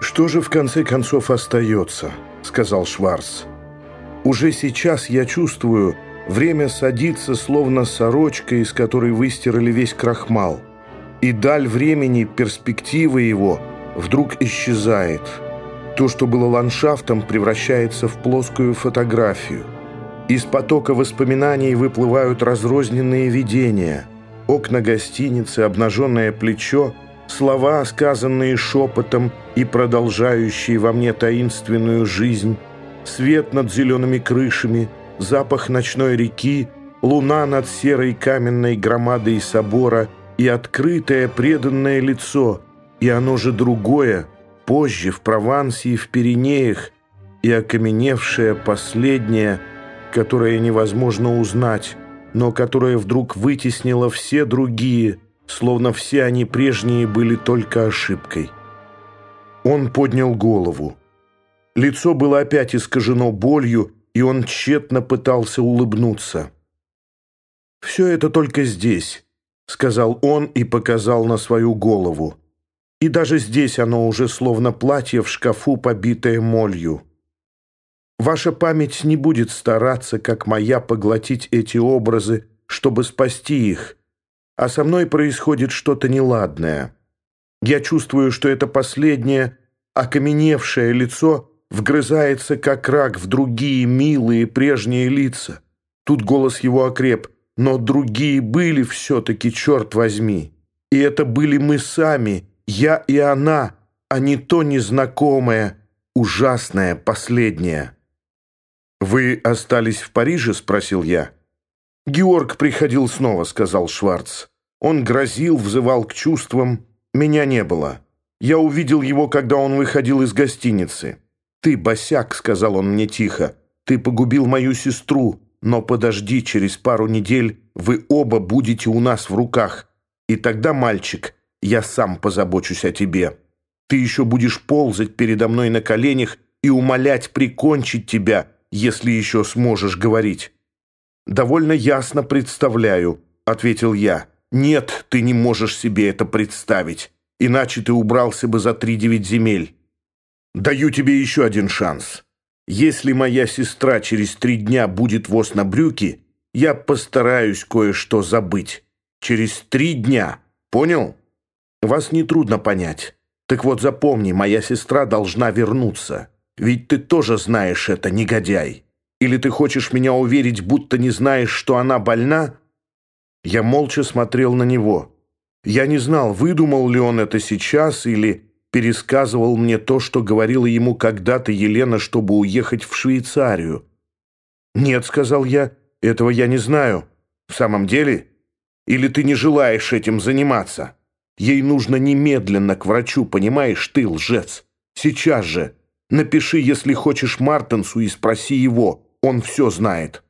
«Что же в конце концов остается?» — сказал Шварц. «Уже сейчас я чувствую, время садится, словно сорочка, из которой выстирали весь крахмал, и даль времени, перспектива его вдруг исчезает. То, что было ландшафтом, превращается в плоскую фотографию. Из потока воспоминаний выплывают разрозненные видения. Окна гостиницы, обнаженное плечо — слова, сказанные шепотом и продолжающие во мне таинственную жизнь, свет над зелеными крышами, запах ночной реки, луна над серой каменной громадой собора и открытое преданное лицо, и оно же другое, позже в Провансе и в Пиренеях, и окаменевшее последнее, которое невозможно узнать, но которое вдруг вытеснило все другие – словно все они прежние были только ошибкой. Он поднял голову. Лицо было опять искажено болью, и он тщетно пытался улыбнуться. «Все это только здесь», — сказал он и показал на свою голову. «И даже здесь оно уже словно платье в шкафу, побитое молью. Ваша память не будет стараться, как моя, поглотить эти образы, чтобы спасти их» а со мной происходит что-то неладное. Я чувствую, что это последнее окаменевшее лицо вгрызается, как рак, в другие милые прежние лица. Тут голос его окреп, но другие были все-таки, черт возьми. И это были мы сами, я и она, а не то незнакомое, ужасное, последнее. «Вы остались в Париже?» — спросил я. «Георг приходил снова», — сказал Шварц. Он грозил, взывал к чувствам. Меня не было. Я увидел его, когда он выходил из гостиницы. «Ты, босяк», — сказал он мне тихо, — «ты погубил мою сестру, но подожди, через пару недель вы оба будете у нас в руках. И тогда, мальчик, я сам позабочусь о тебе. Ты еще будешь ползать передо мной на коленях и умолять прикончить тебя, если еще сможешь говорить». «Довольно ясно представляю», — ответил я. Нет, ты не можешь себе это представить, иначе ты убрался бы за три девять земель. Даю тебе еще один шанс. Если моя сестра через три дня будет воз на брюки, я постараюсь кое-что забыть. Через три дня. Понял? Вас нетрудно понять. Так вот запомни, моя сестра должна вернуться. Ведь ты тоже знаешь это, негодяй. Или ты хочешь меня уверить, будто не знаешь, что она больна, я молча смотрел на него. Я не знал, выдумал ли он это сейчас или пересказывал мне то, что говорила ему когда-то Елена, чтобы уехать в Швейцарию. «Нет», — сказал я, — «этого я не знаю. В самом деле? Или ты не желаешь этим заниматься? Ей нужно немедленно к врачу, понимаешь, ты лжец. Сейчас же. Напиши, если хочешь, Мартенсу и спроси его. Он все знает».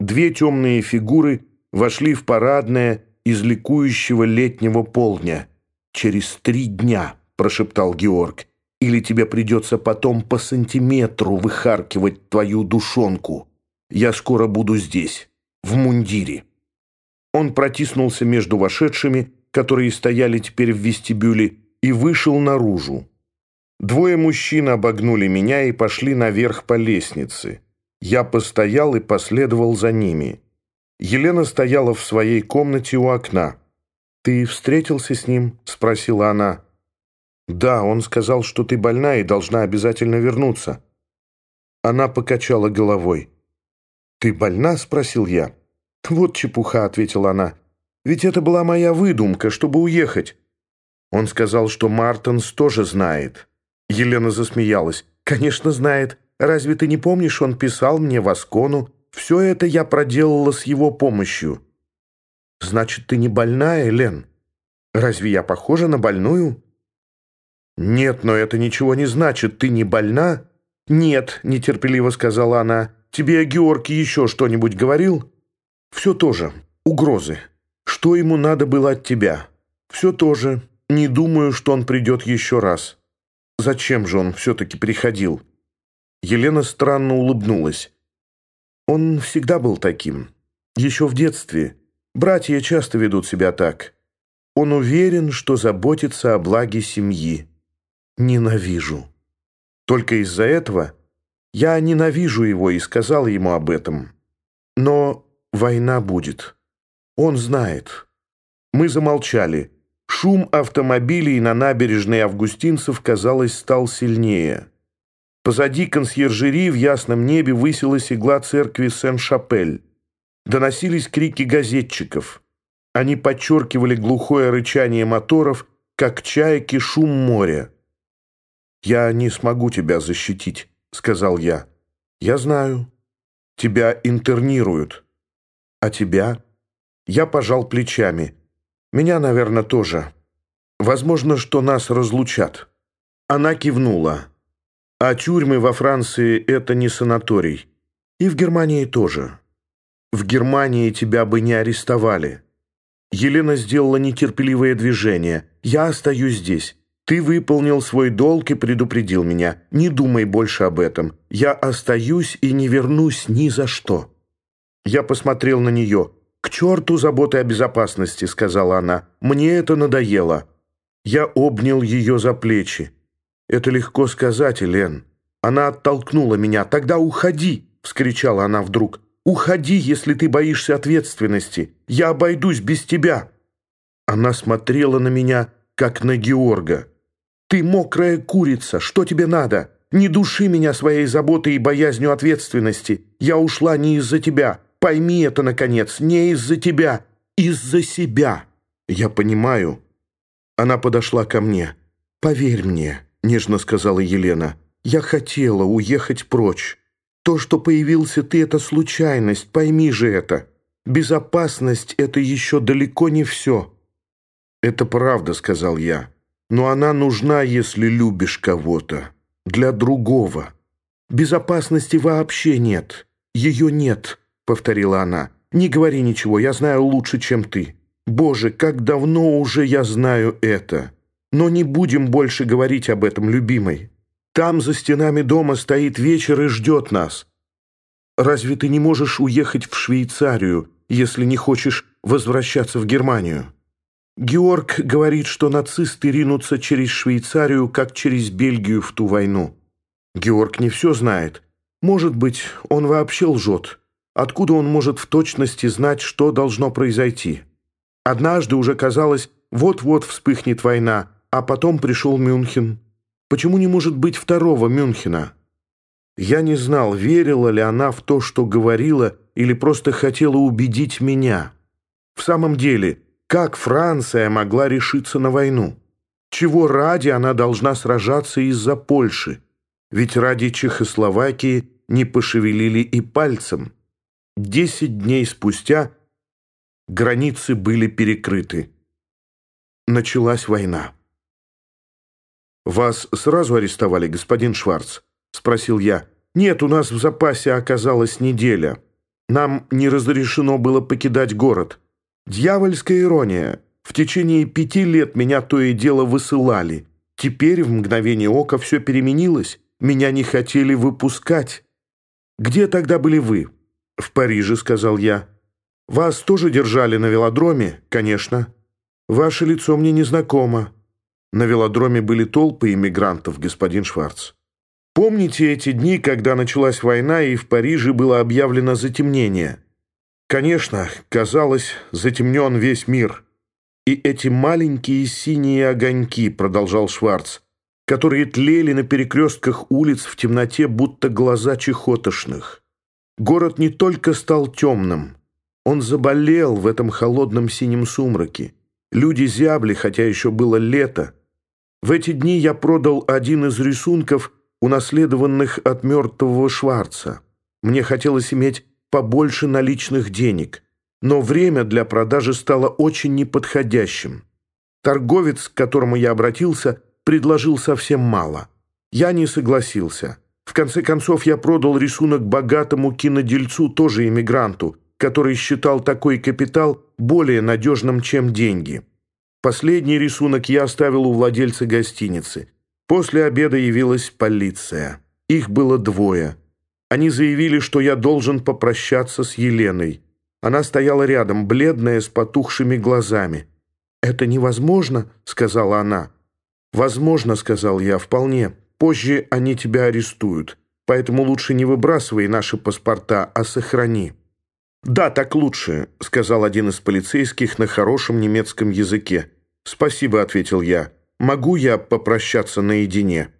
Две темные фигуры вошли в парадное из ликующего летнего полдня. «Через три дня», — прошептал Георг, «или тебе придется потом по сантиметру выхаркивать твою душонку. Я скоро буду здесь, в мундире». Он протиснулся между вошедшими, которые стояли теперь в вестибюле, и вышел наружу. Двое мужчин обогнули меня и пошли наверх по лестнице. Я постоял и последовал за ними. Елена стояла в своей комнате у окна. «Ты встретился с ним?» — спросила она. «Да, он сказал, что ты больна и должна обязательно вернуться». Она покачала головой. «Ты больна?» — спросил я. «Вот чепуха», — ответила она. «Ведь это была моя выдумка, чтобы уехать». Он сказал, что Мартенс тоже знает. Елена засмеялась. «Конечно, знает. Разве ты не помнишь, он писал мне в Аскону, все это я проделала с его помощью. Значит, ты не больная, Лен? Разве я похожа на больную? Нет, но это ничего не значит. Ты не больна? Нет, нетерпеливо сказала она. Тебе Георгий еще что-нибудь говорил? Все тоже. Угрозы. Что ему надо было от тебя? Все тоже. Не думаю, что он придет еще раз. Зачем же он все-таки приходил? Елена странно улыбнулась. Он всегда был таким. Еще в детстве. Братья часто ведут себя так. Он уверен, что заботится о благе семьи. ненавижу. Только из-за этого я ненавижу его и сказал ему об этом. Но война будет. Он знает. Мы замолчали. Шум автомобилей на набережной Августинцев, казалось, стал сильнее. Позади консьержери в ясном небе высилась игла церкви Сен-Шапель. Доносились крики газетчиков. Они подчеркивали глухое рычание моторов, как чайки шум моря. «Я не смогу тебя защитить», — сказал я. «Я знаю. Тебя интернируют. А тебя?» Я пожал плечами. «Меня, наверное, тоже. Возможно, что нас разлучат». Она кивнула. «А тюрьмы во Франции — это не санаторий. И в Германии тоже. В Германии тебя бы не арестовали». Елена сделала нетерпеливое движение. «Я остаюсь здесь. Ты выполнил свой долг и предупредил меня. Не думай больше об этом. Я остаюсь и не вернусь ни за что». Я посмотрел на нее. «К черту заботы о безопасности», — сказала она. «Мне это надоело». Я обнял ее за плечи. «Это легко сказать, Элен». Она оттолкнула меня. «Тогда уходи!» — вскричала она вдруг. «Уходи, если ты боишься ответственности. Я обойдусь без тебя». Она смотрела на меня, как на Георга. «Ты мокрая курица, что тебе надо? Не души меня своей заботой и боязнью ответственности. Я ушла не из-за тебя. Пойми это, наконец, не из-за тебя, из-за себя». «Я понимаю». Она подошла ко мне. «Поверь мне», — нежно сказала Елена, — «я хотела уехать прочь. То, что появился ты, — это случайность, пойми же это. Безопасность — это еще далеко не все». «Это правда», — сказал я но она нужна, если любишь кого-то, для другого. Безопасности вообще нет. Ее нет, повторила она. Не говори ничего, я знаю лучше, чем ты. Боже, как давно уже я знаю это. Но не будем больше говорить об этом, любимой. Там за стенами дома стоит вечер и ждет нас. Разве ты не можешь уехать в Швейцарию, если не хочешь возвращаться в Германию?» Георг говорит, что нацисты ринутся через Швейцарию, как через Бельгию в ту войну. Георг не все знает. Может быть, он вообще лжет. Откуда он может в точности знать, что должно произойти? Однажды уже казалось, вот-вот вспыхнет война, а потом пришел Мюнхен. Почему не может быть второго Мюнхена? Я не знал, верила ли она в то, что говорила, или просто хотела убедить меня. В самом деле, как Франция могла решиться на войну? Чего ради она должна сражаться из-за Польши? Ведь ради Чехословакии не пошевелили и пальцем. Десять дней спустя границы были перекрыты. Началась война. «Вас сразу арестовали, господин Шварц?» — спросил я. «Нет, у нас в запасе оказалась неделя. Нам не разрешено было покидать город». Дьявольская ирония. В течение пяти лет меня то и дело высылали. Теперь в мгновение ока все переменилось. Меня не хотели выпускать. Где тогда были вы? В Париже, сказал я. Вас тоже держали на велодроме? Конечно. Ваше лицо мне незнакомо. На велодроме были толпы иммигрантов, господин Шварц. Помните эти дни, когда началась война и в Париже было объявлено затемнение? Конечно, казалось, затемнен весь мир. И эти маленькие синие огоньки, продолжал Шварц, которые тлели на перекрестках улиц в темноте, будто глаза чехотошных. Город не только стал темным, он заболел в этом холодном синем сумраке. Люди зябли, хотя еще было лето. В эти дни я продал один из рисунков, унаследованных от мертвого Шварца. Мне хотелось иметь побольше наличных денег, но время для продажи стало очень неподходящим. Торговец, к которому я обратился, предложил совсем мало. Я не согласился. В конце концов, я продал рисунок богатому кинодельцу, тоже иммигранту, который считал такой капитал более надежным, чем деньги. Последний рисунок я оставил у владельца гостиницы. После обеда явилась полиция. Их было двое – они заявили, что я должен попрощаться с Еленой. Она стояла рядом, бледная, с потухшими глазами. «Это невозможно», — сказала она. «Возможно, — сказал я, — вполне. Позже они тебя арестуют, поэтому лучше не выбрасывай наши паспорта, а сохрани». «Да, так лучше», — сказал один из полицейских на хорошем немецком языке. «Спасибо», — ответил я. «Могу я попрощаться наедине?»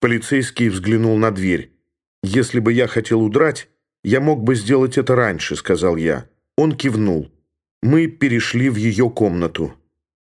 Полицейский взглянул на дверь. «Если бы я хотел удрать, я мог бы сделать это раньше», — сказал я. Он кивнул. Мы перешли в ее комнату.